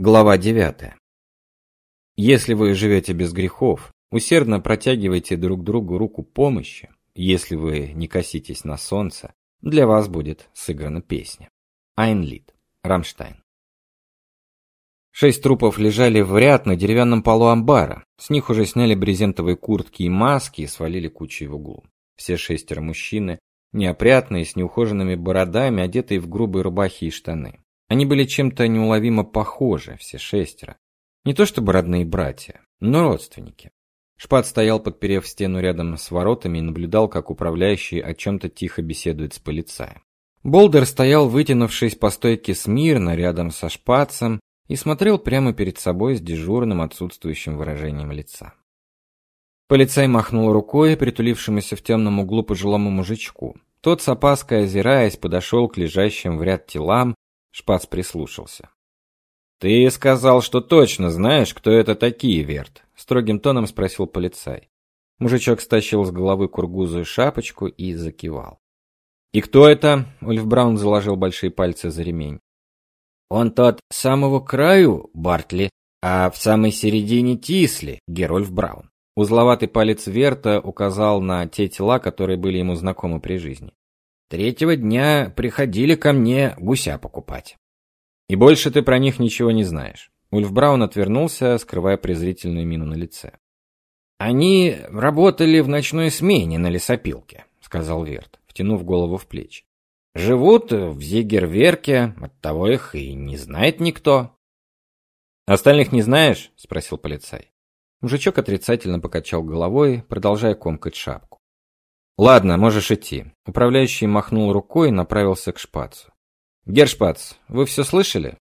Глава 9. Если вы живете без грехов, усердно протягивайте друг другу руку помощи. Если вы не коситесь на солнце, для вас будет сыграна песня. Айнлид, Рамштайн. Шесть трупов лежали в ряд на деревянном полу амбара. С них уже сняли брезентовые куртки и маски и свалили кучей в углу. Все шестеро мужчины, неопрятные, с неухоженными бородами, одетые в грубые рубахи и штаны. Они были чем-то неуловимо похожи, все шестеро. Не то чтобы родные братья, но родственники. Шпат стоял, подперев стену рядом с воротами и наблюдал, как управляющий о чем то тихо беседует с полицаем. Болдер стоял, вытянувшись по стойке смирно рядом со Шпацем и смотрел прямо перед собой с дежурным отсутствующим выражением лица. Полицай махнул рукой притулившемуся в темном углу пожилому мужичку. Тот с опаской озираясь подошел к лежащим в ряд телам Шпац прислушался. Ты сказал, что точно знаешь, кто это такие, Верт, строгим тоном спросил полицай. Мужичок стащил с головы кургузую шапочку и закивал. И кто это? Ульф Браун заложил большие пальцы за ремень. Он тот самого краю, Бартли, а в самой середине Тисли, Герольф Браун. Узловатый палец Верта указал на те тела, которые были ему знакомы при жизни. Третьего дня приходили ко мне гуся покупать. И больше ты про них ничего не знаешь. Ульф Браун отвернулся, скрывая презрительную мину на лице. Они работали в ночной смене на лесопилке, сказал Верт, втянув голову в плечи. Живут в Зигерверке, оттого их и не знает никто. Остальных не знаешь? спросил полицай. Мужичок отрицательно покачал головой, продолжая комкать шапку. Ладно, можешь идти. Управляющий махнул рукой и направился к Шпацу. Гершпац, вы все слышали?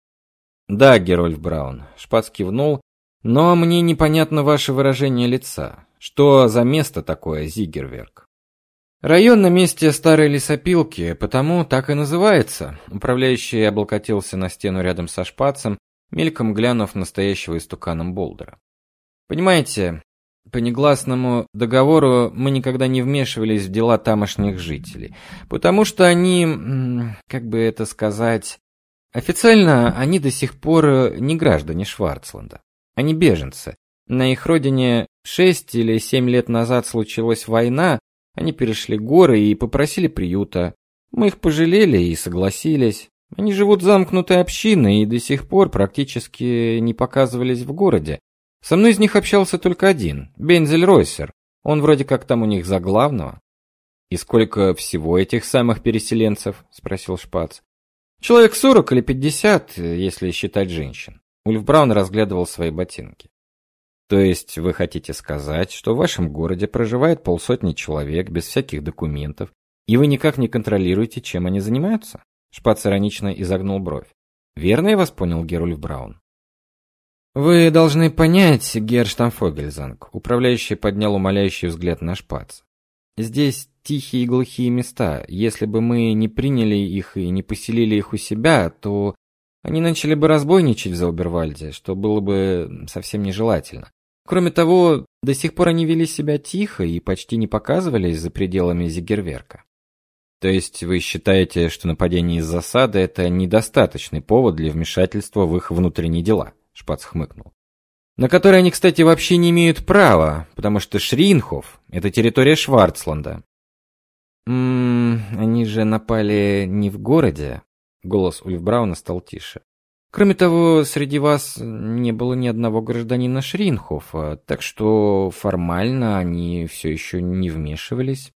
Да, Герольф Браун. Шпац кивнул. Но мне непонятно ваше выражение лица. Что за место такое Зигерверк? Район на месте старой лесопилки, потому так и называется. Управляющий облокотился на стену рядом со Шпацем, мельком глянув настоящего истуканом Болдера. Понимаете, по негласному договору мы никогда не вмешивались в дела тамошних жителей, потому что они, как бы это сказать, официально они до сих пор не граждане Шварцланда. Они беженцы. На их родине шесть или семь лет назад случилась война, они перешли горы и попросили приюта. Мы их пожалели и согласились. Они живут замкнутой общиной и до сих пор практически не показывались в городе, со мной из них общался только один, Бензель Ройсер. Он вроде как там у них за главного. И сколько всего этих самых переселенцев, спросил Шпац. Человек сорок или пятьдесят, если считать женщин. Ульф Браун разглядывал свои ботинки. То есть вы хотите сказать, что в вашем городе проживает полсотни человек без всяких документов, и вы никак не контролируете, чем они занимаются? Шпац иронично изогнул бровь. Верно я вас понял, Герульф Браун? Вы должны понять, Герштамфогельзанг, управляющий поднял умоляющий взгляд на шпац. Здесь тихие и глухие места. Если бы мы не приняли их и не поселили их у себя, то они начали бы разбойничать в Заубервальде, что было бы совсем нежелательно. Кроме того, до сих пор они вели себя тихо и почти не показывались за пределами Зигерверка. То есть вы считаете, что нападение из засады это недостаточный повод для вмешательства в их внутренние дела? Шпац хмыкнул. На которые они, кстати, вообще не имеют права, потому что Шринхоф это территория Шварцланда. Мм, они же напали не в городе. Голос Ульфбрауна стал тише. Кроме того, среди вас не было ни одного гражданина Шринхофа, так что формально они все еще не вмешивались.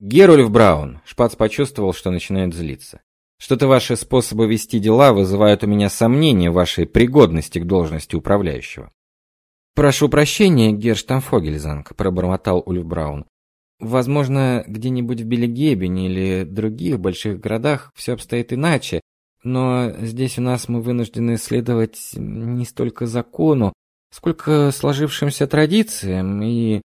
Герольф Браун, Шпац почувствовал, что начинает злиться. Что-то ваши способы вести дела вызывают у меня сомнения в вашей пригодности к должности управляющего. Прошу прощения, Герштамфогельзанг, пробормотал Ульф Браун. Возможно, где-нибудь в Белегебене или других больших городах все обстоит иначе, но здесь у нас мы вынуждены следовать не столько закону, сколько сложившимся традициям и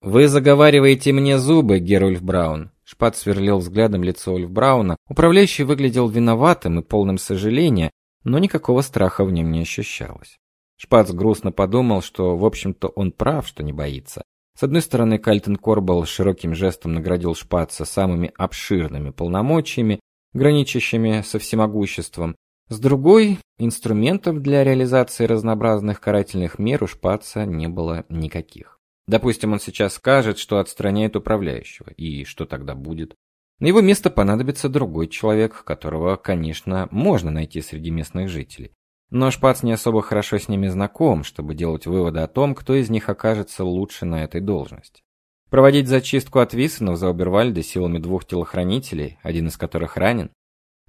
Вы заговариваете мне зубы, Герольф Браун. Шпат сверлил взглядом лицо Ольф Брауна. Управляющий выглядел виноватым и полным сожаления, но никакого страха в нем не ощущалось. Шпац грустно подумал, что, в общем-то, он прав, что не боится. С одной стороны, Кальтен Корбал широким жестом наградил Шпаца самыми обширными полномочиями, граничащими со всемогуществом. С другой, инструментов для реализации разнообразных карательных мер у Шпаца не было никаких. Допустим, он сейчас скажет, что отстраняет управляющего, и что тогда будет? На его место понадобится другой человек, которого, конечно, можно найти среди местных жителей. Но Шпац не особо хорошо с ними знаком, чтобы делать выводы о том, кто из них окажется лучше на этой должности. Проводить зачистку от Виссенов за Обервальде силами двух телохранителей, один из которых ранен,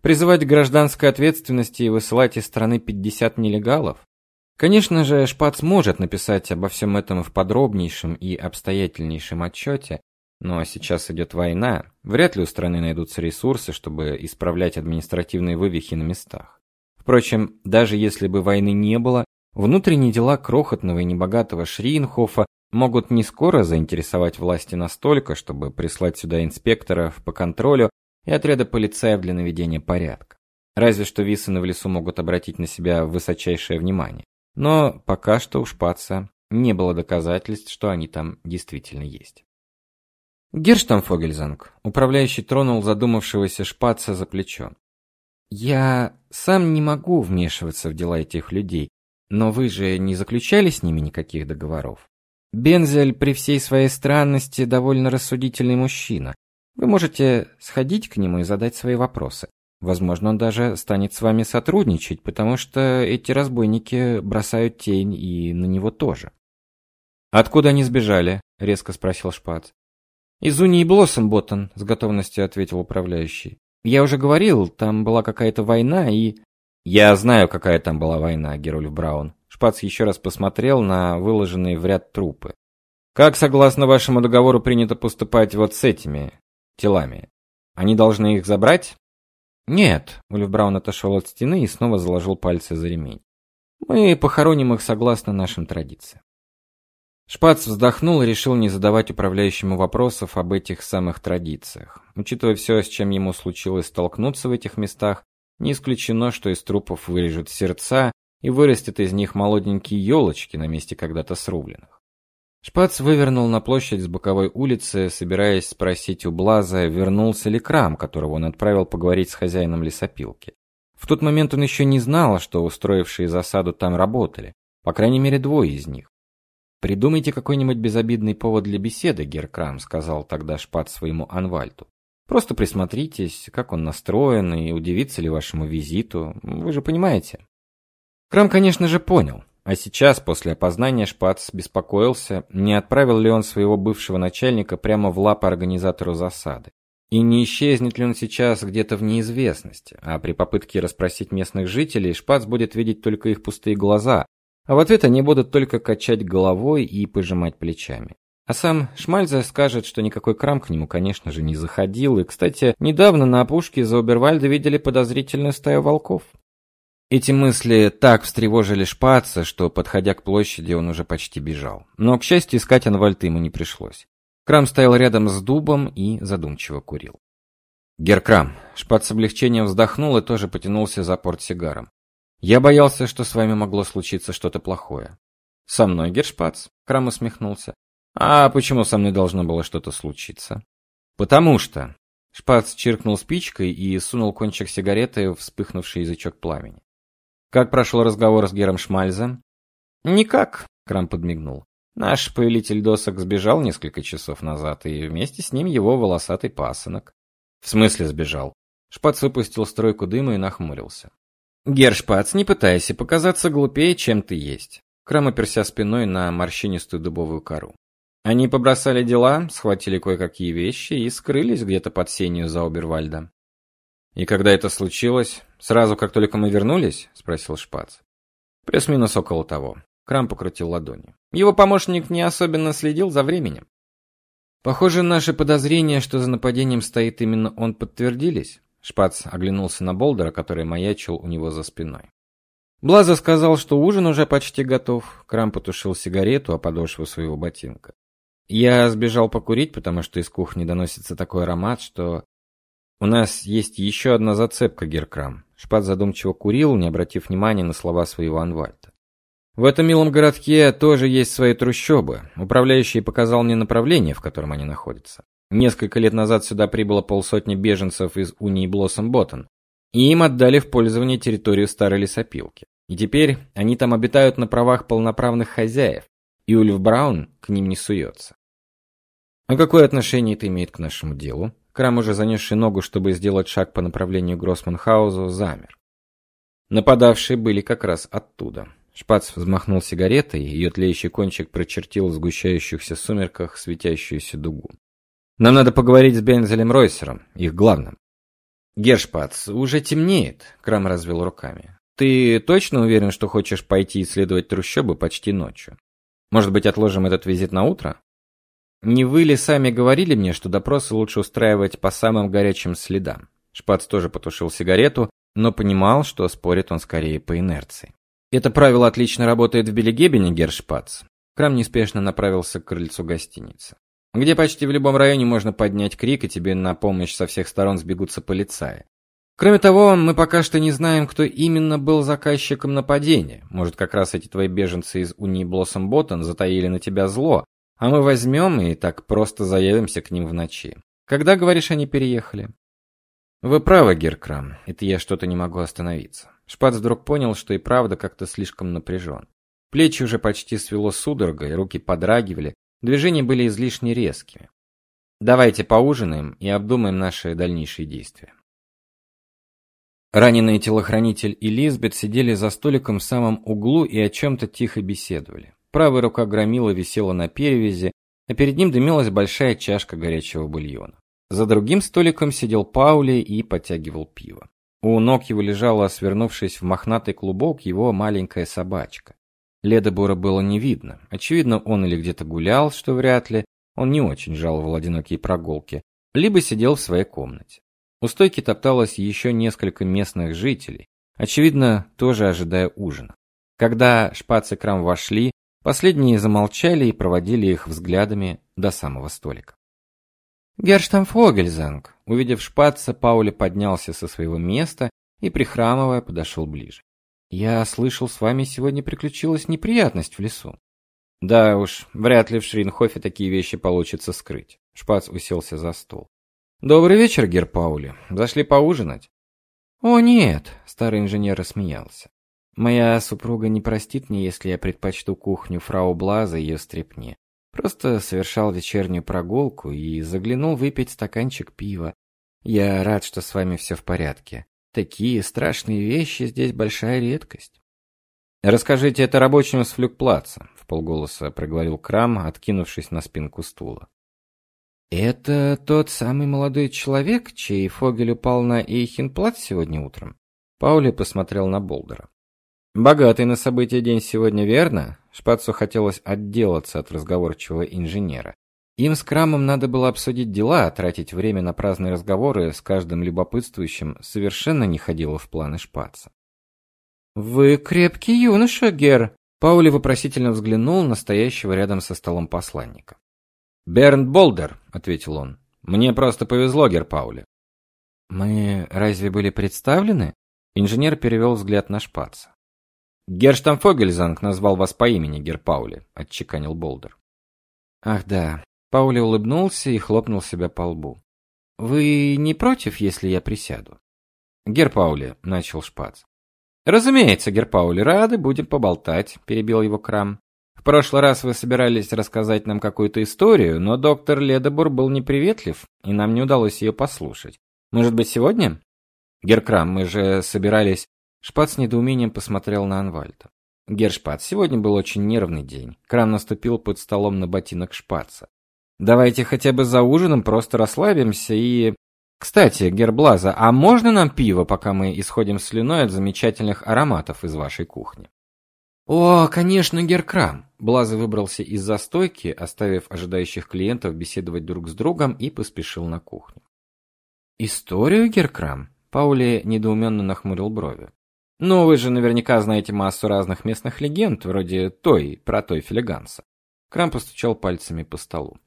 призывать к гражданской ответственности и высылать из страны 50 нелегалов? Конечно же, Шпац может написать обо всем этом в подробнейшем и обстоятельнейшем отчете, но сейчас идет война, вряд ли у страны найдутся ресурсы, чтобы исправлять административные вывихи на местах. Впрочем, даже если бы войны не было, внутренние дела крохотного и небогатого Шриенхофа могут не скоро заинтересовать власти настолько, чтобы прислать сюда инспекторов по контролю и отряда полицаев для наведения порядка. Разве что Виссены в лесу могут обратить на себя высочайшее внимание. Но пока что у Шпаца не было доказательств, что они там действительно есть. Герштамфогельзанг, управляющий тронул задумавшегося Шпаца за плечо. Я сам не могу вмешиваться в дела этих людей, но вы же не заключали с ними никаких договоров. Бензель при всей своей странности довольно рассудительный мужчина. Вы можете сходить к нему и задать свои вопросы. Возможно, он даже станет с вами сотрудничать, потому что эти разбойники бросают тень и на него тоже. Откуда они сбежали? резко спросил Шпац. Из Унии Блоссомботтон, с готовностью ответил управляющий. Я уже говорил, там была какая-то война и Я знаю, какая там была война, Герольф Браун, Шпац еще раз посмотрел на выложенные в ряд трупы. Как согласно вашему договору принято поступать вот с этими телами? Они должны их забрать? Нет, Ульф Браун отошел от стены и снова заложил пальцы за ремень. Мы похороним их согласно нашим традициям. Шпац вздохнул и решил не задавать управляющему вопросов об этих самых традициях. Учитывая все, с чем ему случилось столкнуться в этих местах, не исключено, что из трупов вырежут сердца и вырастет из них молоденькие елочки на месте когда-то срубленных. Шпац вывернул на площадь с боковой улицы, собираясь спросить у Блаза, вернулся ли Крам, которого он отправил поговорить с хозяином лесопилки. В тот момент он еще не знал, что устроившие засаду там работали, по крайней мере, двое из них. Придумайте какой-нибудь безобидный повод для беседы, Геркрам, сказал тогда Шпац своему Анвальту. Просто присмотритесь, как он настроен и удивится ли вашему визиту. Вы же понимаете. Крам, конечно же, понял. А сейчас, после опознания, Шпац беспокоился, не отправил ли он своего бывшего начальника прямо в лапы организатору засады. И не исчезнет ли он сейчас где-то в неизвестности, а при попытке расспросить местных жителей Шпац будет видеть только их пустые глаза, а в ответ они будут только качать головой и пожимать плечами. А сам Шмальзе скажет, что никакой крам к нему, конечно же, не заходил, и, кстати, недавно на опушке за Обервальда видели подозрительную стаю волков. Эти мысли так встревожили Шпаца, что, подходя к площади, он уже почти бежал. Но, к счастью, искать Анвальта ему не пришлось. Крам стоял рядом с дубом и задумчиво курил. Геркрам, Шпац с облегчением вздохнул и тоже потянулся за портсигаром. Я боялся, что с вами могло случиться что-то плохое. Со мной, Гершпац? Крам усмехнулся. А почему со мной должно было что-то случиться? Потому что Шпац чиркнул спичкой и сунул кончик сигареты в вспыхнувший язычок пламени. Как прошел разговор с Гером Шмальзем? Никак, Крам подмигнул. Наш повелитель досок сбежал несколько часов назад, и вместе с ним его волосатый пасынок. В смысле сбежал? Шпац выпустил стройку дыма и нахмурился. Гершпац, не пытайся показаться глупее, чем ты есть. Крам оперся спиной на морщинистую дубовую кору. Они побросали дела, схватили кое-какие вещи и скрылись где-то под сенью за Обервальда. И когда это случилось, сразу как только мы вернулись, спросил Шпац. Плюс-минус около того. Крам покрутил ладони. Его помощник не особенно следил за временем. Похоже, наши подозрения, что за нападением стоит именно он, подтвердились. Шпац оглянулся на Болдера, который маячил у него за спиной. Блаза сказал, что ужин уже почти готов. Крам потушил сигарету о подошву своего ботинка. Я сбежал покурить, потому что из кухни доносится такой аромат, что у нас есть еще одна зацепка, Геркрам. Шпат задумчиво курил, не обратив внимания на слова своего Анвальта. В этом милом городке тоже есть свои трущобы. Управляющий показал мне направление, в котором они находятся. Несколько лет назад сюда прибыло полсотни беженцев из Унии Блоссом-Боттон. И им отдали в пользование территорию старой лесопилки. И теперь они там обитают на правах полноправных хозяев, и Ульф Браун к ним не суется. А какое отношение это имеет к нашему делу? Крам, уже занесший ногу, чтобы сделать шаг по направлению к Гроссманхаузу, замер. Нападавшие были как раз оттуда. Шпац взмахнул сигаретой, ее тлеющий кончик прочертил в сгущающихся сумерках светящуюся дугу. Нам надо поговорить с Бензелем Ройсером, их главным. Гершпац, уже темнеет, Крам развел руками. Ты точно уверен, что хочешь пойти исследовать трущобы почти ночью? Может быть, отложим этот визит на утро? Не вы ли сами говорили мне, что допросы лучше устраивать по самым горячим следам? Шпац тоже потушил сигарету, но понимал, что спорит он скорее по инерции. Это правило отлично работает в Белегебене, Гершпац. Крам неспешно направился к крыльцу гостиницы, где почти в любом районе можно поднять крик, и тебе на помощь со всех сторон сбегутся полицаи. Кроме того, мы пока что не знаем, кто именно был заказчиком нападения. Может, как раз эти твои беженцы из Уни Блоссом Боттон затаили на тебя зло, а мы возьмем и так просто заявимся к ним в ночи. Когда, говоришь, они переехали? Вы правы, Геркрам. Это я что-то не могу остановиться. Шпац вдруг понял, что и правда как-то слишком напряжен. Плечи уже почти свело судорогой, руки подрагивали, движения были излишне резкими. Давайте поужинаем и обдумаем наши дальнейшие действия. Раненый телохранитель и Лизбет сидели за столиком в самом углу и о чем то тихо беседовали. Правая рука громила висела на перевязи, а перед ним дымилась большая чашка горячего бульона. За другим столиком сидел Паули и подтягивал пиво. У ног его лежала, свернувшись в мохнатый клубок, его маленькая собачка. Ледобора было не видно. Очевидно, он или где-то гулял, что вряд ли, он не очень жаловал одинокие прогулки, либо сидел в своей комнате. У стойки топталось еще несколько местных жителей, очевидно, тоже ожидая ужина. Когда Шпац и Крам вошли, последние замолчали и проводили их взглядами до самого столика. Герштамфогельзанг, увидев Шпаца, Паули поднялся со своего места и прихрамывая подошел ближе. Я слышал, с вами сегодня приключилась неприятность в лесу. Да уж, вряд ли в Шринхофе такие вещи получится скрыть. Шпац уселся за стол. Добрый вечер, гер Паули. Зашли поужинать? О, нет, старый инженер рассмеялся. Моя супруга не простит мне, если я предпочту кухню фрау Блаза ее стрепне. Просто совершал вечернюю прогулку и заглянул выпить стаканчик пива. Я рад, что с вами все в порядке. Такие страшные вещи здесь большая редкость. Расскажите это рабочему с флюгплаца, вполголоса проговорил Крам, откинувшись на спинку стула. Это тот самый молодой человек, чей Фогель упал на Эйхенплац сегодня утром. Паули посмотрел на Болдера. Богатый на события день сегодня, верно? Шпацу хотелось отделаться от разговорчивого инженера. Им с Крамом надо было обсудить дела, а тратить время на праздные разговоры с каждым любопытствующим совершенно не ходило в планы Шпаца. Вы крепкий юноша, Гер. Паули вопросительно взглянул на стоящего рядом со столом посланника. Бернт Болдер, ответил он. Мне просто повезло, Герпаули. Мы разве были представлены? Инженер перевел взгляд на Шпаца. Герштамфогельзанг назвал вас по имени, Герпаули, отчеканил Болдер. Ах, да. Паули улыбнулся и хлопнул себя по лбу. Вы не против, если я присяду? Герпаули, начал Шпац. Разумеется, Герпаули, рады будем поболтать, перебил его Крам. В прошлый раз вы собирались рассказать нам какую-то историю, но доктор Ледобур был неприветлив, и нам не удалось ее послушать. Может быть, сегодня? Геркрам, мы же собирались... Шпат с недоумением посмотрел на Анвальта. Гершпат, сегодня был очень нервный день. Крам наступил под столом на ботинок Шпаца. Давайте хотя бы за ужином просто расслабимся и... Кстати, Герблаза, а можно нам пиво, пока мы исходим слюной от замечательных ароматов из вашей кухни? О, конечно, Геркрам. Блаза выбрался из-за стойки, оставив ожидающих клиентов беседовать друг с другом и поспешил на кухню. Историю Геркрам? Паули недоуменно нахмурил брови. Ну, вы же наверняка знаете массу разных местных легенд, вроде той про той филиганса. Крам постучал пальцами по столу.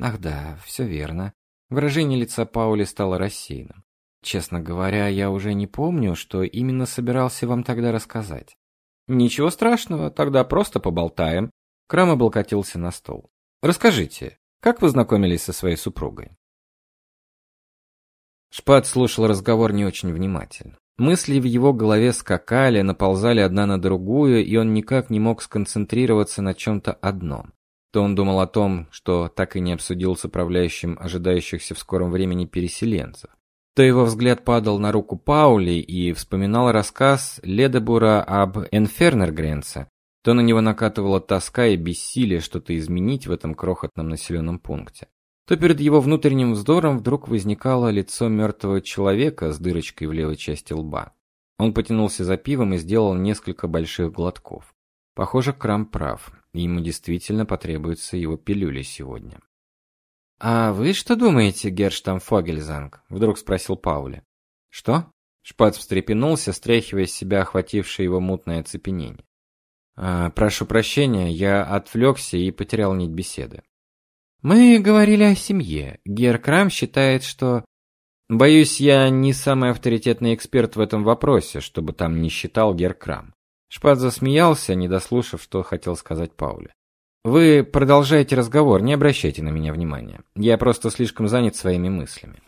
Ах да, все верно. Выражение лица Паули стало рассеянным. Честно говоря, я уже не помню, что именно собирался вам тогда рассказать. Ничего страшного, тогда просто поболтаем. Крам облокотился на стол. Расскажите, как вы знакомились со своей супругой? Шпат слушал разговор не очень внимательно. Мысли в его голове скакали, наползали одна на другую, и он никак не мог сконцентрироваться на чем-то одном. То он думал о том, что так и не обсудил с управляющим ожидающихся в скором времени переселенцев. То его взгляд падал на руку Паули и вспоминал рассказ Ледебура об Энфернергренце, то на него накатывала тоска и бессилие что-то изменить в этом крохотном населенном пункте то перед его внутренним взором вдруг возникало лицо мертвого человека с дырочкой в левой части лба. Он потянулся за пивом и сделал несколько больших глотков. Похоже, Крам прав, и ему действительно потребуется его пилюли сегодня. «А вы что думаете, Герштамфогельзанг?» — вдруг спросил Паули. «Что?» — Шпац встрепенулся, стряхивая с себя охватившее его мутное оцепенение. «А, «Прошу прощения, я отвлекся и потерял нить беседы». Мы говорили о семье. Геркрам считает, что... Боюсь, я не самый авторитетный эксперт в этом вопросе, чтобы там не считал Геркрам. Шпат засмеялся, не дослушав, что хотел сказать Пауле. Вы продолжайте разговор, не обращайте на меня внимания. Я просто слишком занят своими мыслями.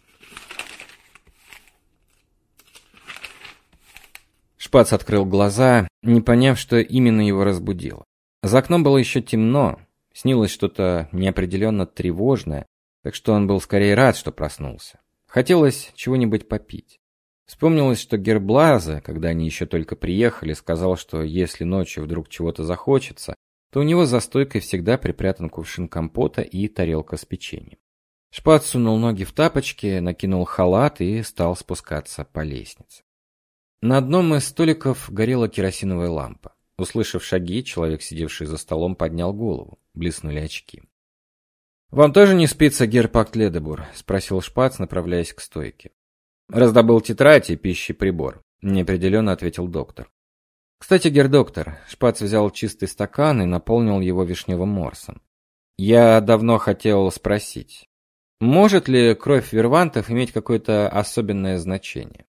Шпац открыл глаза, не поняв, что именно его разбудило. За окном было еще темно, Снилось что-то неопределенно тревожное, так что он был скорее рад, что проснулся. Хотелось чего-нибудь попить. Вспомнилось, что Герблаза, когда они еще только приехали, сказал, что если ночью вдруг чего-то захочется, то у него за стойкой всегда припрятан кувшин компота и тарелка с печеньем. Шпат сунул ноги в тапочки, накинул халат и стал спускаться по лестнице. На одном из столиков горела керосиновая лампа. Услышав шаги, человек, сидевший за столом, поднял голову. Блеснули очки. «Вам тоже не спится, Герпакт Ледебур?» — спросил Шпац, направляясь к стойке. «Раздобыл тетрадь и пищи прибор», — неопределенно ответил доктор. «Кстати, гердоктор», — Шпац взял чистый стакан и наполнил его вишневым морсом. «Я давно хотел спросить, может ли кровь вервантов иметь какое-то особенное значение?»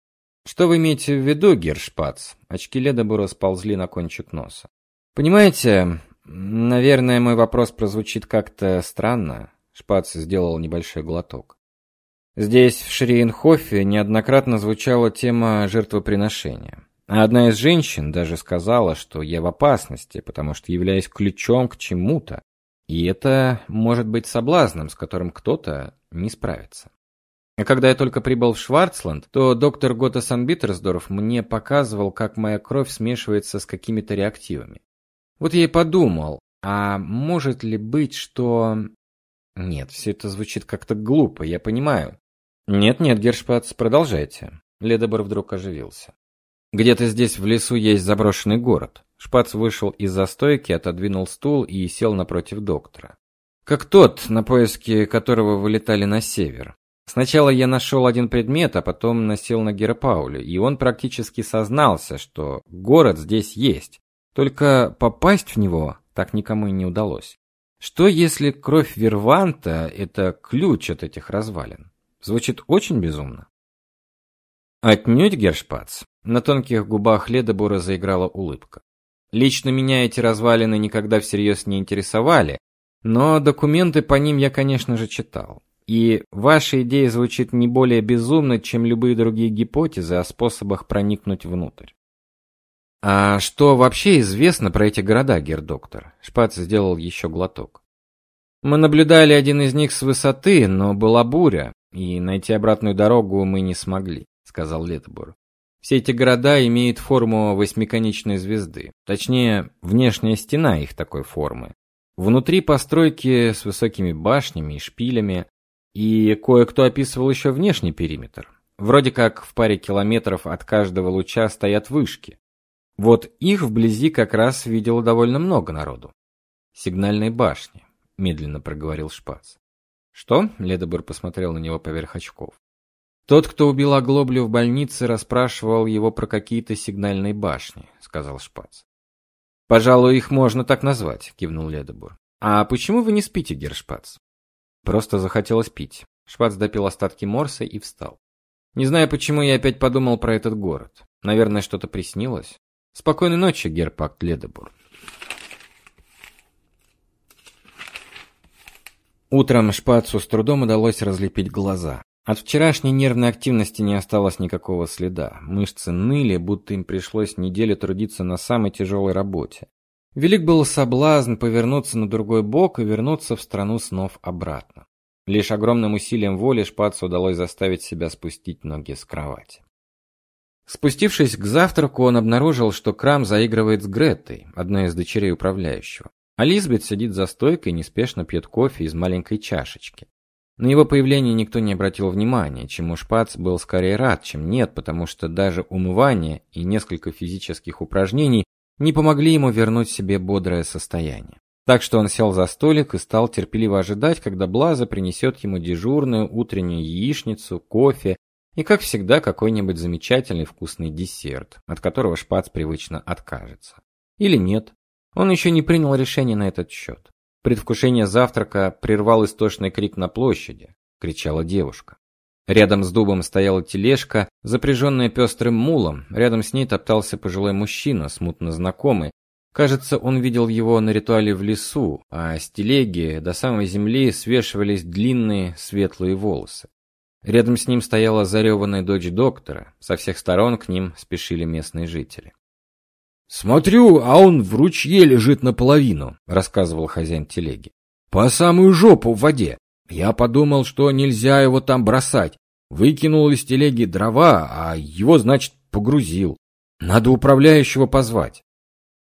Что вы имеете в виду, Гершпац? Очки Ледобура сползли на кончик носа. Понимаете, наверное, мой вопрос прозвучит как-то странно. Шпац сделал небольшой глоток. Здесь, в Шриенхофе, неоднократно звучала тема жертвоприношения. А одна из женщин даже сказала, что я в опасности, потому что являюсь ключом к чему-то. И это может быть соблазном, с которым кто-то не справится. А когда я только прибыл в Шварцланд, то доктор Гота Санбитерсдорф мне показывал, как моя кровь смешивается с какими-то реактивами. Вот я и подумал, а может ли быть, что... Нет, все это звучит как-то глупо, я понимаю. Нет-нет, Гершпац, продолжайте. Ледобор вдруг оживился. Где-то здесь в лесу есть заброшенный город. Шпац вышел из застойки, отодвинул стул и сел напротив доктора. Как тот, на поиски которого вылетали на север. Сначала я нашел один предмет, а потом насел на Герапауле, и он практически сознался, что город здесь есть. Только попасть в него так никому и не удалось. Что если кровь Верванта это ключ от этих развалин? Звучит очень безумно. Отнюдь, Гершпац. На тонких губах Ледобура заиграла улыбка. Лично меня эти развалины никогда всерьез не интересовали, но документы по ним я, конечно же, читал. И ваша идея звучит не более безумно, чем любые другие гипотезы о способах проникнуть внутрь. А что вообще известно про эти города, гердоктор? Шпац сделал еще глоток. Мы наблюдали один из них с высоты, но была буря, и найти обратную дорогу мы не смогли, сказал Летбур. Все эти города имеют форму восьмиконечной звезды, точнее, внешняя стена их такой формы. Внутри постройки с высокими башнями и шпилями, и кое-кто описывал еще внешний периметр. Вроде как в паре километров от каждого луча стоят вышки. Вот их вблизи как раз видело довольно много народу. Сигнальные башни, медленно проговорил Шпац. Что? Ледобур посмотрел на него поверх очков. Тот, кто убил Оглоблю в больнице, расспрашивал его про какие-то сигнальные башни, сказал Шпац. Пожалуй, их можно так назвать, кивнул Ледобур. А почему вы не спите, Гершпац? Просто захотелось пить. Швац допил остатки морса и встал. Не знаю, почему я опять подумал про этот город. Наверное, что-то приснилось. Спокойной ночи, Герпакт Ледебур. Утром Шпацу с трудом удалось разлепить глаза. От вчерашней нервной активности не осталось никакого следа. Мышцы ныли, будто им пришлось неделю трудиться на самой тяжелой работе. Велик был соблазн повернуться на другой бок и вернуться в страну снов обратно. Лишь огромным усилием воли Шпацу удалось заставить себя спустить ноги с кровати. Спустившись к завтраку, он обнаружил, что Крам заигрывает с Греттой, одной из дочерей управляющего. А Лизбет сидит за стойкой и неспешно пьет кофе из маленькой чашечки. На его появление никто не обратил внимания, чему Шпац был скорее рад, чем нет, потому что даже умывание и несколько физических упражнений не помогли ему вернуть себе бодрое состояние. Так что он сел за столик и стал терпеливо ожидать, когда Блаза принесет ему дежурную утреннюю яичницу, кофе и, как всегда, какой-нибудь замечательный вкусный десерт, от которого Шпац привычно откажется. Или нет. Он еще не принял решение на этот счет. Предвкушение завтрака прервал истошный крик на площади, кричала девушка. Рядом с дубом стояла тележка, запряженная пестрым мулом. Рядом с ней топтался пожилой мужчина, смутно знакомый. Кажется, он видел его на ритуале в лесу, а с телеги до самой земли свешивались длинные светлые волосы. Рядом с ним стояла зареванная дочь доктора. Со всех сторон к ним спешили местные жители. Смотрю, а он в ручье лежит наполовину, рассказывал хозяин телеги. По самую жопу в воде. Я подумал, что нельзя его там бросать. Выкинул из телеги дрова, а его, значит, погрузил. Надо управляющего позвать.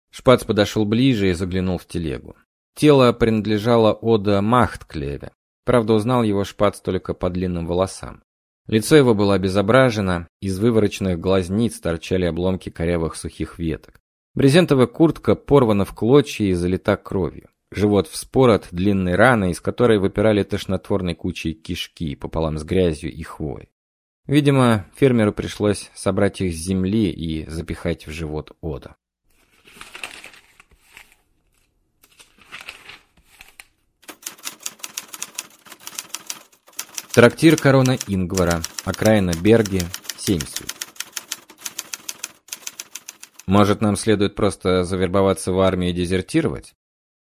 Шпац подошел ближе и заглянул в телегу. Тело принадлежало Ода Махтклеве. Правда, узнал его Шпац только по длинным волосам. Лицо его было обезображено, из вывороченных глазниц торчали обломки корявых сухих веток. Брезентовая куртка порвана в клочья и залита кровью. Живот вспорот длинной раной, из которой выпирали тошнотворной кучей кишки пополам с грязью и хвоей. Видимо, фермеру пришлось собрать их с земли и запихать в живот Ода. Трактир Корона Ингвара, окраина Берги, Семсвик. Может, нам следует просто завербоваться в армию и дезертировать?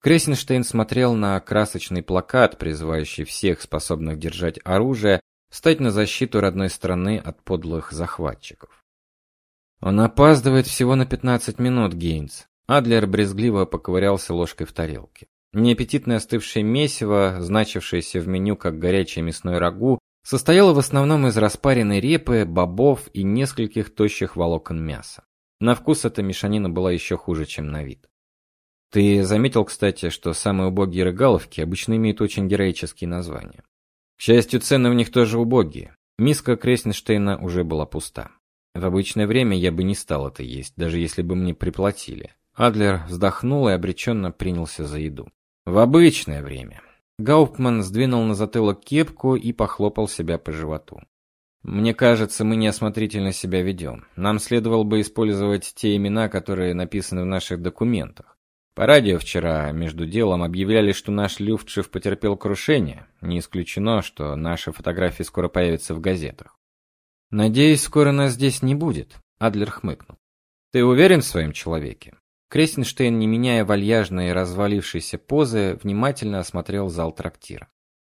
Кресенштейн смотрел на красочный плакат, призывающий всех способных держать оружие встать на защиту родной страны от подлых захватчиков. Он опаздывает всего на 15 минут, Гейнс. Адлер брезгливо поковырялся ложкой в тарелке. Неаппетитное остывшее месиво, значившееся в меню как горячее мясное рагу, состояло в основном из распаренной репы, бобов и нескольких тощих волокон мяса. На вкус эта мешанина была еще хуже, чем на вид. Ты заметил, кстати, что самые убогие рыгаловки обычно имеют очень героические названия. К счастью, цены в них тоже убогие. Миска Кресенштейна уже была пуста. В обычное время я бы не стал это есть, даже если бы мне приплатили. Адлер вздохнул и обреченно принялся за еду. В обычное время. Гауптман сдвинул на затылок кепку и похлопал себя по животу. Мне кажется, мы неосмотрительно себя ведем. Нам следовало бы использовать те имена, которые написаны в наших документах. По радио вчера между делом объявляли, что наш Люфтшиф потерпел крушение. Не исключено, что наши фотографии скоро появятся в газетах. Надеюсь, скоро нас здесь не будет, Адлер хмыкнул. Ты уверен в своем человеке? Крестенштейн, не меняя вальяжной и развалившейся позы, внимательно осмотрел зал трактира.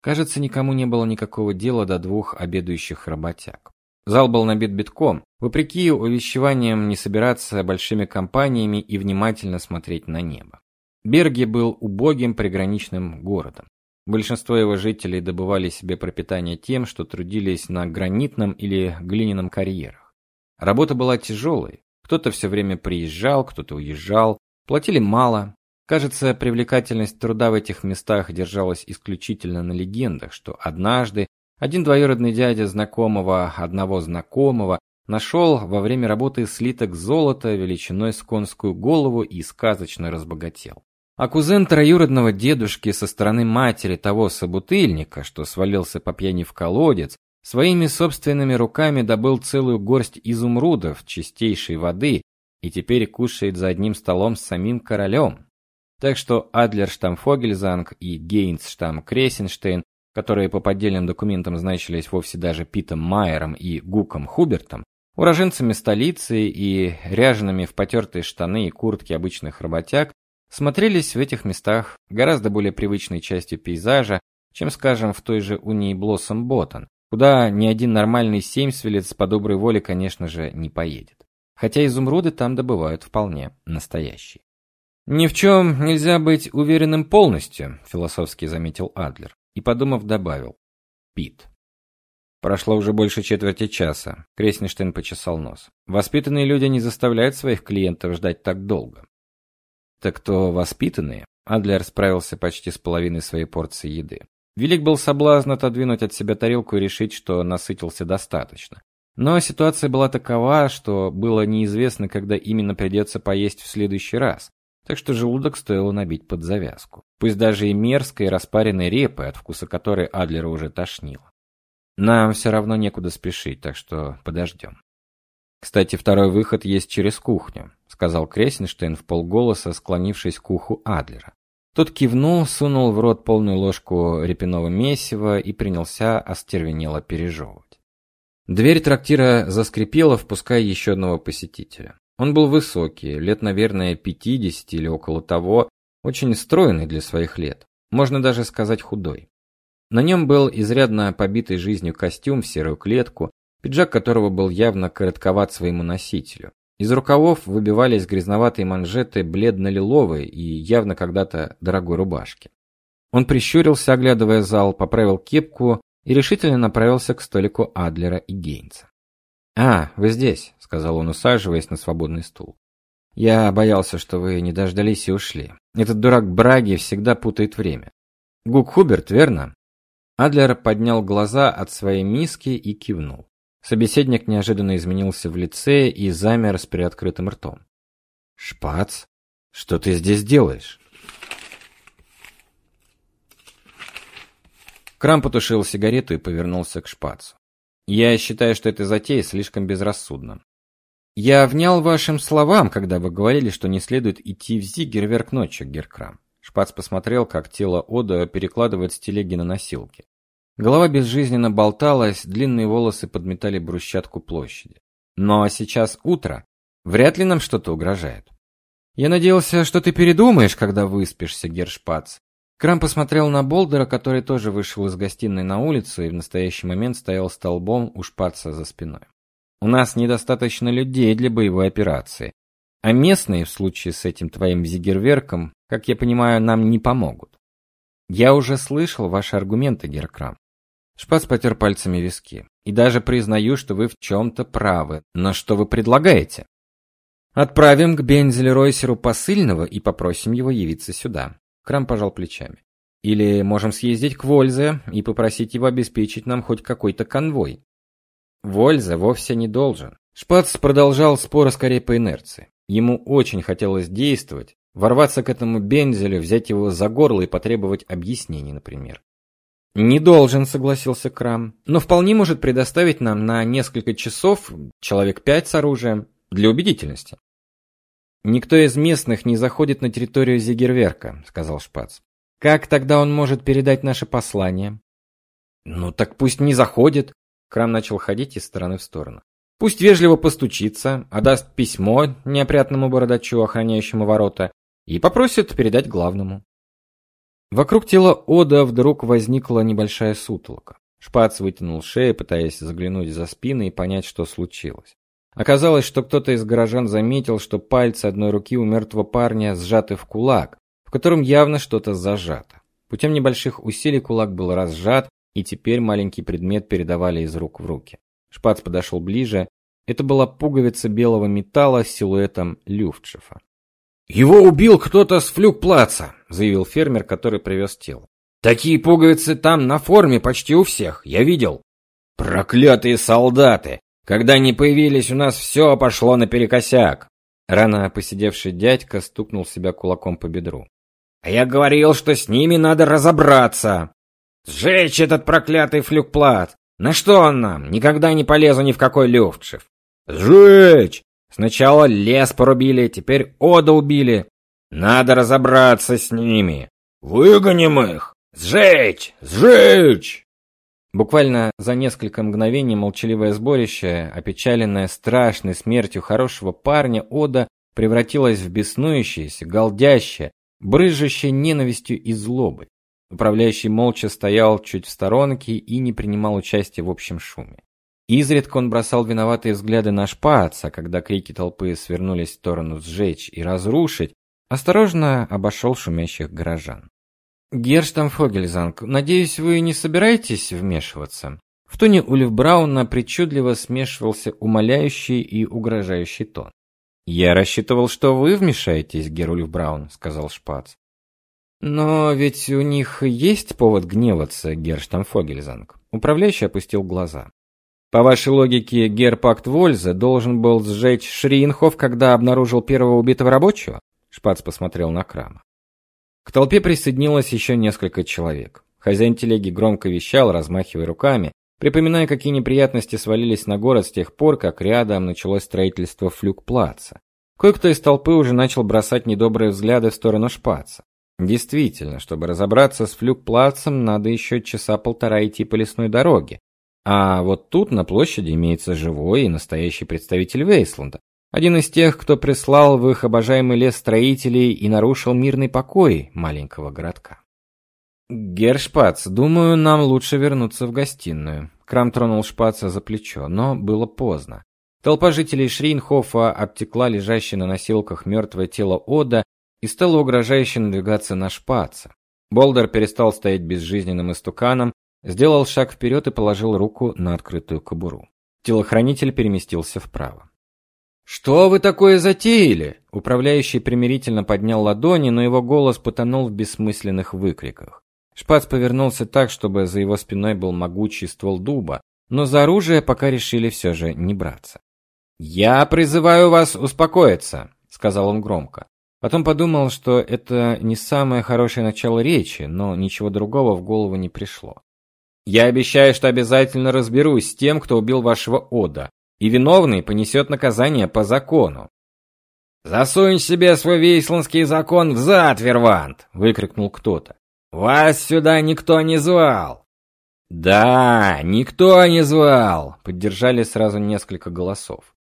Кажется, никому не было никакого дела до двух обедающих работяг. Зал был набит битком, вопреки увещеваниям не собираться большими компаниями и внимательно смотреть на небо. Берги был убогим приграничным городом. Большинство его жителей добывали себе пропитание тем, что трудились на гранитном или глиняном карьерах. Работа была тяжелой. Кто-то все время приезжал, кто-то уезжал, платили мало. Кажется, привлекательность труда в этих местах держалась исключительно на легендах, что однажды один двоюродный дядя знакомого одного знакомого нашел во время работы слиток золота величиной с конскую голову и сказочно разбогател. А кузен троюродного дедушки со стороны матери того собутыльника, что свалился по пьяни в колодец, своими собственными руками добыл целую горсть изумрудов чистейшей воды и теперь кушает за одним столом с самим королем. Так что Адлер Штамфогельзанг и Гейнс Штам которые по поддельным документам значились вовсе даже Питом Майером и Гуком Хубертом, уроженцами столицы и ряжеными в потертые штаны и куртки обычных работяг, смотрелись в этих местах гораздо более привычной частью пейзажа, чем, скажем, в той же Унии Блоссом Боттон, куда ни один нормальный семьсвелец по доброй воле, конечно же, не поедет. Хотя изумруды там добывают вполне настоящие. Ни в чем нельзя быть уверенным полностью, философски заметил Адлер и подумав добавил: Пит. Прошло уже больше четверти часа. Креснештейн почесал нос. Воспитанные люди не заставляют своих клиентов ждать так долго. Так кто воспитанные? Адлер справился почти с половиной своей порции еды. Велик был соблазн отодвинуть от себя тарелку и решить, что насытился достаточно. Но ситуация была такова, что было неизвестно, когда именно придется поесть в следующий раз. Так что желудок стоило набить под завязку. Пусть даже и мерзкой распаренной репы, от вкуса которой Адлера уже тошнило. Нам все равно некуда спешить, так что подождем. Кстати, второй выход есть через кухню, сказал Кресенштейн в полголоса, склонившись к уху Адлера. Тот кивнул, сунул в рот полную ложку репяного месива и принялся остервенело пережевывать. Дверь трактира заскрипела, впуская еще одного посетителя. Он был высокий, лет, наверное, пятидесяти или около того, очень стройный для своих лет. Можно даже сказать худой. На нем был изрядно побитый жизнью костюм в серую клетку, пиджак которого был явно коротковат своему носителю. Из рукавов выбивались грязноватые манжеты бледно-лиловой и явно когда-то дорогой рубашки. Он прищурился, оглядывая зал, поправил кепку и решительно направился к столику Адлера и Гейнса. "А, вы здесь", сказал он, усаживаясь на свободный стул. "Я боялся, что вы не дождались и ушли. Этот дурак Браги всегда путает время. Гук Хуберт, верно?" Адлер поднял глаза от своей миски и кивнул. Собеседник неожиданно изменился в лице и замер с приоткрытым ртом. "Шпац, что ты здесь делаешь?" Крам потушил сигарету и повернулся к шпацу. Я считаю, что эта затея слишком безрассудна. Я внял вашим словам, когда вы говорили, что не следует идти в Зигерверк ночью, Геркрам. Шпац посмотрел, как тело Ода перекладывает с телеги на носилки. Голова безжизненно болталась, длинные волосы подметали брусчатку площади. Но сейчас утро, вряд ли нам что-то угрожает. Я надеялся, что ты передумаешь, когда выспишься, Гершпац. Крам посмотрел на Болдера, который тоже вышел из гостиной на улицу и в настоящий момент стоял столбом у шпаца за спиной. У нас недостаточно людей для боевой операции, а местные в случае с этим твоим зигерверком, как я понимаю, нам не помогут. Я уже слышал ваши аргументы, Геркрам. Шпац потер пальцами виски. И даже признаю, что вы в чем то правы. Но что вы предлагаете? Отправим к Бензель-Ройсеру посыльного и попросим его явиться сюда. Крам пожал плечами. Или можем съездить к Вользе и попросить его обеспечить нам хоть какой-то конвой. Вользе вовсе не должен. Шпац продолжал спор скорее по инерции. Ему очень хотелось действовать, ворваться к этому Бензелю, взять его за горло и потребовать объяснений, например. Не должен, согласился Крам, но вполне может предоставить нам на несколько часов человек пять с оружием для убедительности. Никто из местных не заходит на территорию Зигерверка, сказал Шпац. Как тогда он может передать наше послание? Ну так пусть не заходит. Крам начал ходить из стороны в сторону. Пусть вежливо постучится, отдаст письмо неопрятному бородачу, охраняющему ворота, и попросит передать главному. Вокруг тела Ода вдруг возникла небольшая сутолока. Шпац вытянул шею, пытаясь заглянуть за спину и понять, что случилось. Оказалось, что кто-то из горожан заметил, что пальцы одной руки у мертвого парня сжаты в кулак, в котором явно что-то зажато. Путем небольших усилий кулак был разжат, и теперь маленький предмет передавали из рук в руки. Шпац подошел ближе. Это была пуговица белого металла с силуэтом Люфтшифа. Его убил кто-то с флюгплаца, заявил фермер, который привез тело. Такие пуговицы там на форме почти у всех, я видел. Проклятые солдаты! Когда они появились, у нас все пошло наперекосяк. Рано посидевший дядька стукнул себя кулаком по бедру. А я говорил, что с ними надо разобраться. Сжечь этот проклятый флюкплат. На что он нам? Никогда не полезу ни в какой люфтшиф. Сжечь! Сначала лес порубили, теперь Ода убили. Надо разобраться с ними. Выгоним их! Сжечь! Сжечь! Буквально за несколько мгновений молчаливое сборище, опечаленное страшной смертью хорошего парня, Ода превратилось в беснующееся, голдящее, брызжущее ненавистью и злобой. Управляющий молча стоял чуть в сторонке и не принимал участия в общем шуме. Изредка он бросал виноватые взгляды на шпаца, когда крики толпы свернулись в сторону сжечь и разрушить, осторожно обошел шумящих горожан. Герштамфогельзанг, надеюсь, вы не собираетесь вмешиваться? В тоне Ульф Брауна причудливо смешивался умоляющий и угрожающий тон. Я рассчитывал, что вы вмешаетесь, Герульф Браун, сказал Шпац. Но ведь у них есть повод гневаться, Герштамфогельзанг. Управляющий опустил глаза. По вашей логике, Герпакт Вользе должен был сжечь Шриенхоф, когда обнаружил первого убитого рабочего? Шпац посмотрел на Крама. К толпе присоединилось еще несколько человек. Хозяин телеги громко вещал, размахивая руками, припоминая, какие неприятности свалились на город с тех пор, как рядом началось строительство флюгплаца. Кое-кто из толпы уже начал бросать недобрые взгляды в сторону Шпаца. Действительно, чтобы разобраться с флюгплацем, надо еще часа полтора идти по лесной дороге. А вот тут на площади имеется живой и настоящий представитель Вейсланда, один из тех, кто прислал в их обожаемый лес строителей и нарушил мирный покой маленького городка. Гершпац, думаю, нам лучше вернуться в гостиную. Крам тронул Шпаца за плечо, но было поздно. Толпа жителей Шринхофа обтекла лежащее на носилках мертвое тело Ода и стала угрожающе надвигаться на Шпаца. Болдер перестал стоять безжизненным истуканом, сделал шаг вперед и положил руку на открытую кобуру. Телохранитель переместился вправо. Что вы такое затеяли? Управляющий примирительно поднял ладони, но его голос потонул в бессмысленных выкриках. Шпац повернулся так, чтобы за его спиной был могучий ствол дуба, но за оружие пока решили все же не браться. "Я призываю вас успокоиться", сказал он громко. Потом подумал, что это не самое хорошее начало речи, но ничего другого в голову не пришло. Я обещаю, что обязательно разберусь с тем, кто убил вашего Ода, и виновный понесет наказание по закону. Засунь себе свой вейсландский закон в зад, Вервант, выкрикнул кто-то. Вас сюда никто не звал. Да, никто не звал, поддержали сразу несколько голосов.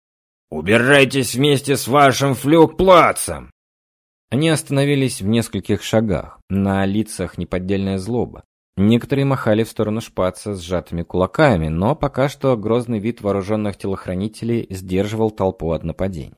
Убирайтесь вместе с вашим флюгплацем. Они остановились в нескольких шагах, на лицах неподдельная злоба. Некоторые махали в сторону шпаца сжатыми кулаками, но пока что грозный вид вооруженных телохранителей сдерживал толпу от нападений.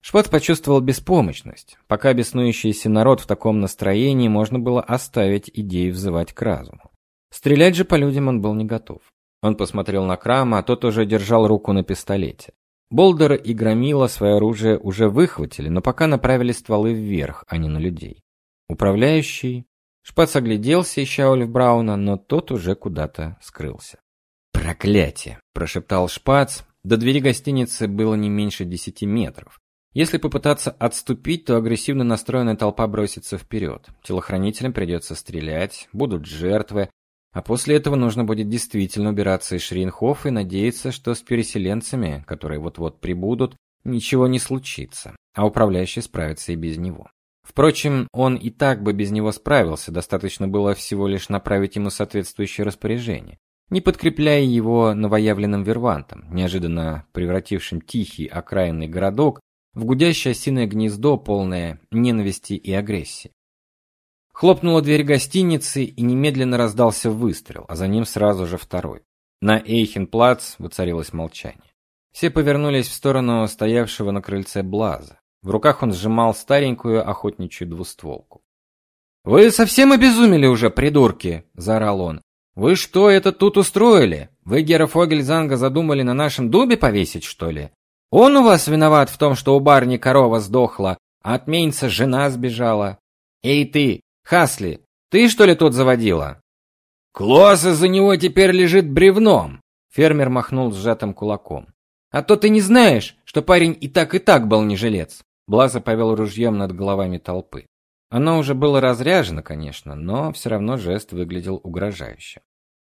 Шпац почувствовал беспомощность. Пока беснующийся народ в таком настроении, можно было оставить идею взывать к разуму. Стрелять же по людям он был не готов. Он посмотрел на Крама, а тот уже держал руку на пистолете. Болдер и Громила свое оружие уже выхватили, но пока направили стволы вверх, а не на людей. Управляющий Шпац огляделся, ища Ольф Брауна, но тот уже куда-то скрылся. «Проклятие!» – прошептал Шпац. До двери гостиницы было не меньше десяти метров. Если попытаться отступить, то агрессивно настроенная толпа бросится вперед. Телохранителям придется стрелять, будут жертвы, а после этого нужно будет действительно убираться из Шринхоф и надеяться, что с переселенцами, которые вот-вот прибудут, ничего не случится, а управляющий справится и без него. Впрочем, он и так бы без него справился, достаточно было всего лишь направить ему соответствующее распоряжение, не подкрепляя его новоявленным вервантом, неожиданно превратившим тихий окраинный городок в гудящее осиное гнездо, полное ненависти и агрессии. Хлопнула дверь гостиницы, и немедленно раздался выстрел, а за ним сразу же второй. На Эйхенплац воцарилось молчание. Все повернулись в сторону стоявшего на крыльце Блаза. В руках он сжимал старенькую охотничью двустволку. Вы совсем обезумели уже, придурки, заорал он. Вы что это тут устроили? Вы Гера Фогельзанга задумали на нашем дубе повесить, что ли? Он у вас виноват в том, что у барни корова сдохла, а от Мейнца жена сбежала. Эй ты, Хасли, ты что ли тут заводила? Клосс из-за него теперь лежит бревном. Фермер махнул сжатым кулаком. А то ты не знаешь, что парень и так и так был не жилец. Блаза повел ружьем над головами толпы. Оно уже было разряжено, конечно, но все равно жест выглядел угрожающе.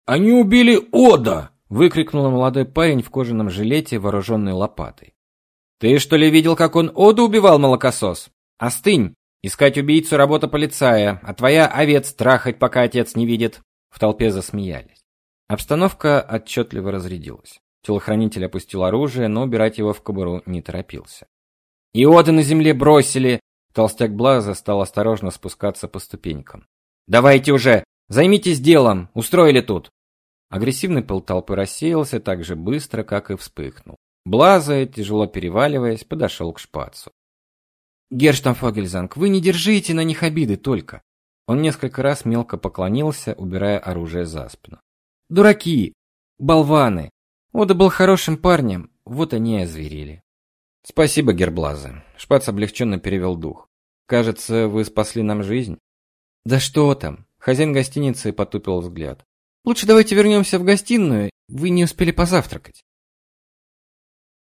Они убили Ода, выкрикнул молодой парень в кожаном жилете, вооруженный лопатой. Ты что ли видел, как он Оду убивал, молокосос? Остынь. Искать убийцу работа полицая, а твоя овец трахать, пока отец не видит. В толпе засмеялись. Обстановка отчетливо разрядилась. Телохранитель опустил оружие, но убирать его в кобуру не торопился. И Ода на земле бросили. Толстяк Блаза стал осторожно спускаться по ступенькам. Давайте уже, Займитесь делом, устроили тут. Агрессивный пыл толпы рассеялся так же быстро, как и вспыхнул. Блаза, тяжело переваливаясь, подошел к шпацу. Герштамфогельзанг, вы не держите на них обиды только. Он несколько раз мелко поклонился, убирая оружие за спину. Дураки, болваны. Ода был хорошим парнем, вот они и озверели. Спасибо, Герблазы. Шпац облегченно перевел дух. Кажется, вы спасли нам жизнь. Да что там? Хозяин гостиницы потупил взгляд. Лучше давайте вернемся в гостиную. Вы не успели позавтракать.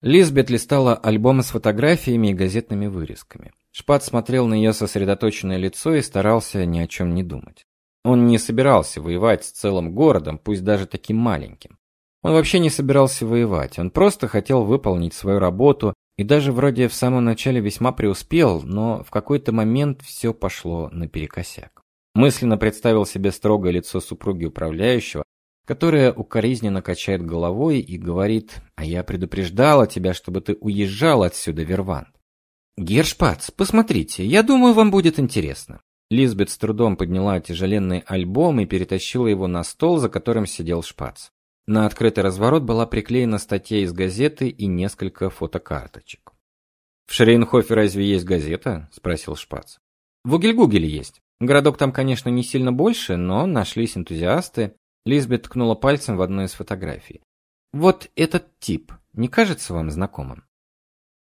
Лизбет листала альбом с фотографиями и газетными вырезками. Шпат смотрел на ее сосредоточенное лицо и старался ни о чем не думать. Он не собирался воевать с целым городом, пусть даже таким маленьким. Он вообще не собирался воевать, он просто хотел выполнить свою работу и даже вроде в самом начале весьма преуспел, но в какой-то момент все пошло наперекосяк. Мысленно представил себе строгое лицо супруги управляющего, которая укоризненно качает головой и говорит: "А я предупреждала тебя, чтобы ты уезжал отсюда, Вервант". Гершпац, посмотрите, я думаю, вам будет интересно. Лизбет с трудом подняла тяжеленный альбом и перетащила его на стол, за которым сидел Шпац. На открытый разворот была приклеена статья из газеты и несколько фотокарточек. В Шрейнхофе разве есть газета? спросил Шпац. В Угельгугеле есть. Городок там, конечно, не сильно больше, но нашлись энтузиасты. Лизбет ткнула пальцем в одну из фотографий. Вот этот тип, не кажется вам знакомым?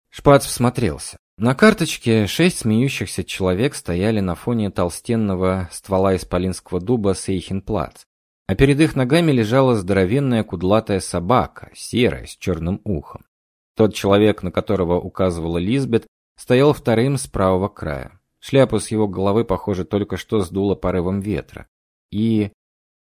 Шпац всмотрелся. На карточке шесть смеющихся человек стояли на фоне толстенного ствола исполинского дуба Сейхенплац а перед их ногами лежала здоровенная кудлатая собака, серая, с черным ухом. Тот человек, на которого указывала Лизбет, стоял вторым с правого края. Шляпу с его головы, похоже, только что сдуло порывом ветра. И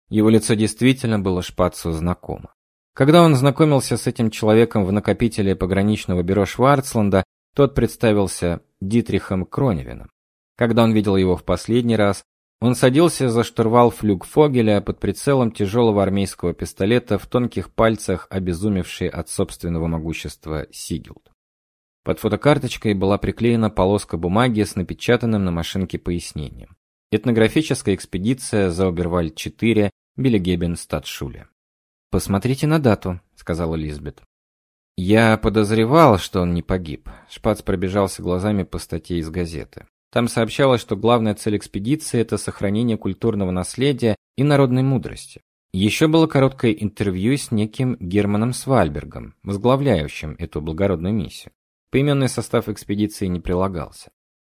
его лицо действительно было Шпацу знакомо. Когда он знакомился с этим человеком в накопителе пограничного бюро Шварцланда, тот представился Дитрихом Кроневином. Когда он видел его в последний раз, он садился за штурвал флюгфогеля под прицелом тяжелого армейского пистолета в тонких пальцах, обезумевший от собственного могущества Сигилд. Под фотокарточкой была приклеена полоска бумаги с напечатанным на машинке пояснением. Этнографическая экспедиция за Обервальд-4, Белегебен, Стадшуле. Посмотрите на дату, сказала Лизбет. Я подозревал, что он не погиб. Шпац пробежался глазами по статье из газеты. Там сообщалось, что главная цель экспедиции это сохранение культурного наследия и народной мудрости. Еще было короткое интервью с неким Германом Свальбергом, возглавляющим эту благородную миссию. Поименный состав экспедиции не прилагался.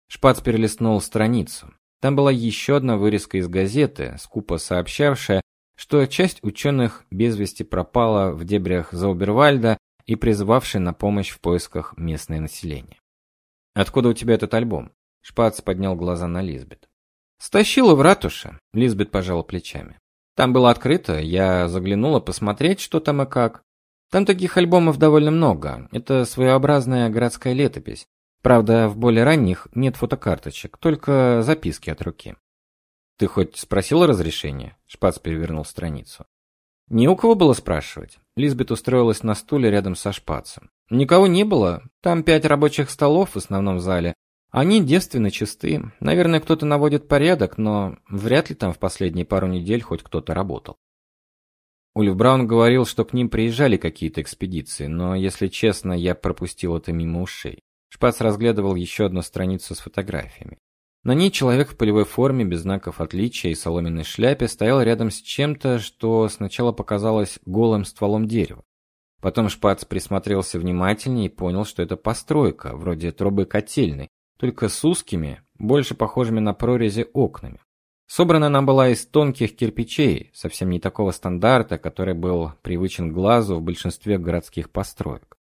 Шпац перелистнул страницу. Там была еще одна вырезка из газеты, скупо сообщавшая, что часть ученых без вести пропала в дебрях Заубервальда и призывавшая на помощь в поисках местное население. Откуда у тебя этот альбом? Шпац поднял глаза на Лизбет. Стащила в ратуше. Лизбет пожала плечами. Там было открыто, я заглянула посмотреть, что там и как. Там таких альбомов довольно много. Это своеобразная городская летопись. Правда, в более ранних нет фотокарточек, только записки от руки. Ты хоть спросила разрешения? Шпац перевернул страницу. Не у кого было спрашивать. Лизбет устроилась на стуле рядом со Шпацем. Никого не было. Там пять рабочих столов в основном зале, они девственно чисты. Наверное, кто-то наводит порядок, но вряд ли там в последние пару недель хоть кто-то работал. Ульф Браун говорил, что к ним приезжали какие-то экспедиции, но, если честно, я пропустил это мимо ушей. Шпац разглядывал еще одну страницу с фотографиями. На ней человек в полевой форме, без знаков отличия и соломенной шляпе стоял рядом с чем-то, что сначала показалось голым стволом дерева. Потом Шпац присмотрелся внимательнее и понял, что это постройка, вроде трубы котельной, только с узкими, больше похожими на прорези окнами. Собрана она была из тонких кирпичей, совсем не такого стандарта, который был привычен глазу в большинстве городских построек.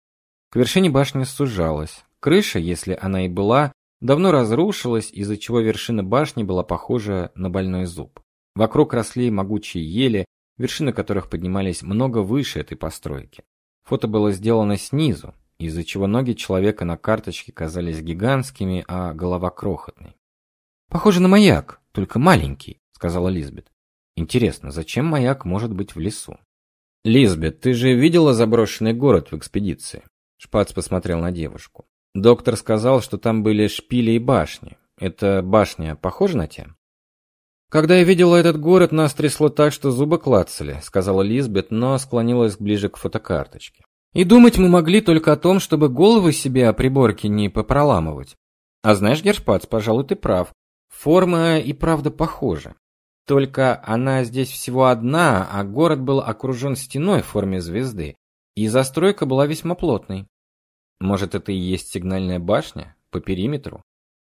К вершине башни сужалась. Крыша, если она и была, давно разрушилась, из-за чего вершина башни была похожа на больной зуб. Вокруг росли могучие ели, вершины которых поднимались много выше этой постройки. Фото было сделано снизу, из-за чего ноги человека на карточке казались гигантскими, а голова крохотной. Похоже на маяк, только маленький, сказала Лизбет. Интересно, зачем маяк может быть в лесу? Лизбет, ты же видела заброшенный город в экспедиции? Шпац посмотрел на девушку. Доктор сказал, что там были шпили и башни. Эта башня похожа на те? Когда я видела этот город, нас трясло так, что зубы клацали, сказала Лизбет, но склонилась ближе к фотокарточке. И думать мы могли только о том, чтобы головы себе о приборке не попроламывать. А знаешь, Гершпац, пожалуй, ты прав. Форма и правда похожа. Только она здесь всего одна, а город был окружен стеной в форме звезды, и застройка была весьма плотной. Может, это и есть сигнальная башня по периметру?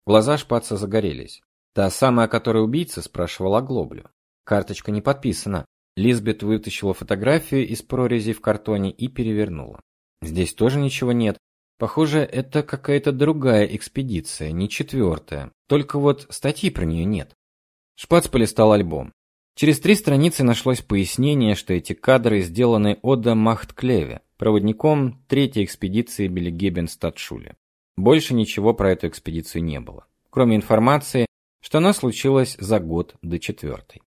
Глаза Шпаца загорелись. Та самая, о которой убийца спрашивал о Глоблю. Карточка не подписана. Лизбет вытащила фотографию из прорези в картоне и перевернула. Здесь тоже ничего нет. Похоже, это какая-то другая экспедиция, не четвертая. Только вот статьи про нее нет. Шпац полистал альбом. Через три страницы нашлось пояснение, что эти кадры сделаны Ода Махтклеве, проводником третьей экспедиции Белегебен-Статшуле. Больше ничего про эту экспедицию не было, кроме информации, что она случилась за год до четвертой.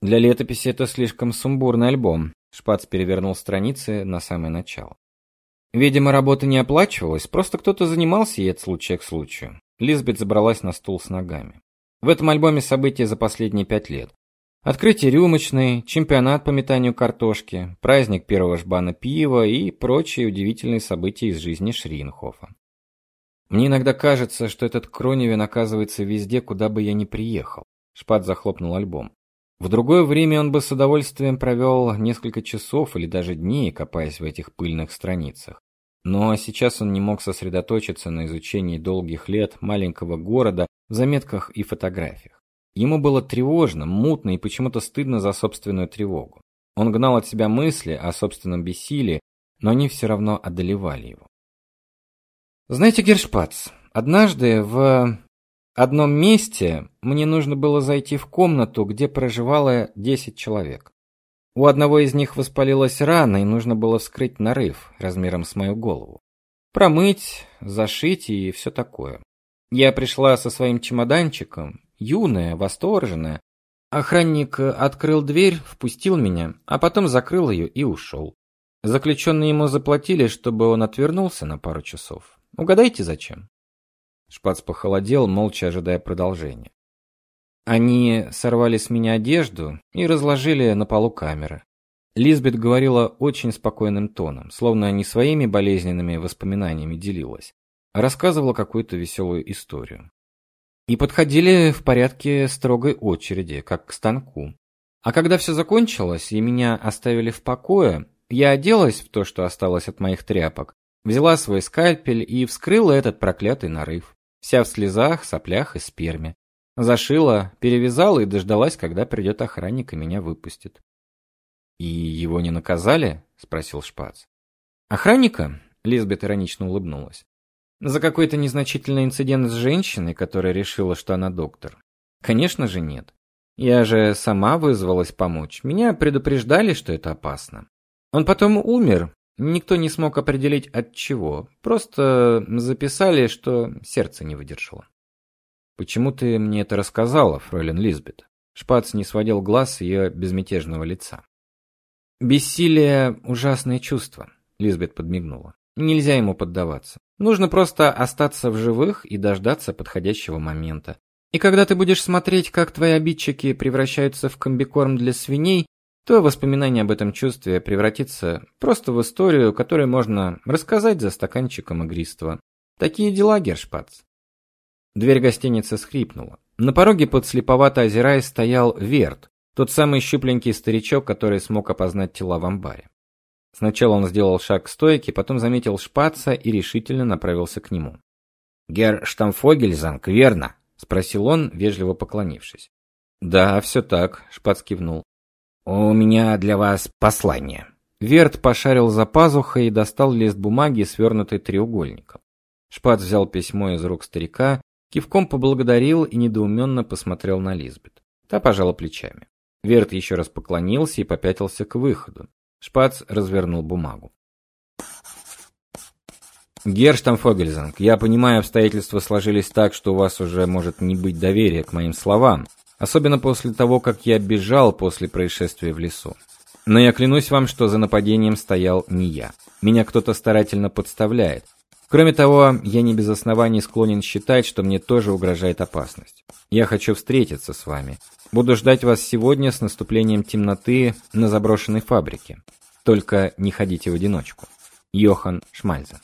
Для летописи это слишком сумбурный альбом. Шпац перевернул страницы на самое начало. Видимо, работа не оплачивалась, просто кто-то занимался ей от случая к случаю. Лизбет забралась на стул с ногами. В этом альбоме события за последние пять лет. Открытие рюмочной, чемпионат по метанию картошки, праздник первого жбана пива и прочие удивительные события из жизни Шринхофа. Мне иногда кажется, что этот Кроневин оказывается везде, куда бы я ни приехал. Шпат захлопнул альбом. В другое время он бы с удовольствием провел несколько часов или даже дней, копаясь в этих пыльных страницах. Но сейчас он не мог сосредоточиться на изучении долгих лет маленького города в заметках и фотографиях. Ему было тревожно, мутно и почему-то стыдно за собственную тревогу. Он гнал от себя мысли о собственном бессилии, но они все равно одолевали его. Знаете, Гершпац, однажды в одном месте мне нужно было зайти в комнату, где проживало 10 человек. У одного из них воспалилась рана, и нужно было вскрыть нарыв размером с мою голову. Промыть, зашить и все такое. Я пришла со своим чемоданчиком, юная, восторженная. Охранник открыл дверь, впустил меня, а потом закрыл ее и ушел. Заключенные ему заплатили, чтобы он отвернулся на пару часов. Угадайте, зачем? Шпац похолодел, молча ожидая продолжения. Они сорвали с меня одежду и разложили на полу камеры. Лизбет говорила очень спокойным тоном, словно не своими болезненными воспоминаниями делилась, а рассказывала какую-то веселую историю. И подходили в порядке строгой очереди, как к станку. А когда все закончилось и меня оставили в покое, я оделась в то, что осталось от моих тряпок, взяла свой скальпель и вскрыла этот проклятый нарыв вся в слезах, соплях и сперме. Зашила, перевязала и дождалась, когда придет охранник и меня выпустит. И его не наказали? спросил Шпац. Охранника? Лизбет иронично улыбнулась. За какой-то незначительный инцидент с женщиной, которая решила, что она доктор. Конечно же, нет. Я же сама вызвалась помочь. Меня предупреждали, что это опасно. Он потом умер, Никто не смог определить от чего. Просто записали, что сердце не выдержало. Почему ты мне это рассказала, фройлен Лизбет? Шпац не сводил глаз с ее безмятежного лица. Бессилие ужасное чувство, Лизбет подмигнула. Нельзя ему поддаваться. Нужно просто остаться в живых и дождаться подходящего момента. И когда ты будешь смотреть, как твои обидчики превращаются в комбикорм для свиней, то воспоминание об этом чувстве превратится просто в историю, которую можно рассказать за стаканчиком игристого. Такие дела, Гершпац. Дверь гостиницы скрипнула. На пороге подслеповато озираясь стоял Верт, тот самый щупленький старичок, который смог опознать тела в амбаре. Сначала он сделал шаг к стойке, потом заметил Шпаца и решительно направился к нему. «Гер Штамфогельзанг, верно?» – спросил он, вежливо поклонившись. «Да, все так», – Шпац кивнул. «У меня для вас послание». Верт пошарил за пазухой и достал лист бумаги, свернутый треугольником. Шпац взял письмо из рук старика, кивком поблагодарил и недоуменно посмотрел на Лизбет. Та пожала плечами. Верт еще раз поклонился и попятился к выходу. Шпац развернул бумагу. Герштамфогельзанг, я понимаю, обстоятельства сложились так, что у вас уже может не быть доверия к моим словам, Особенно после того, как я бежал после происшествия в лесу. Но я клянусь вам, что за нападением стоял не я. Меня кто-то старательно подставляет. Кроме того, я не без оснований склонен считать, что мне тоже угрожает опасность. Я хочу встретиться с вами. Буду ждать вас сегодня с наступлением темноты на заброшенной фабрике. Только не ходите в одиночку. Йохан Шмальзен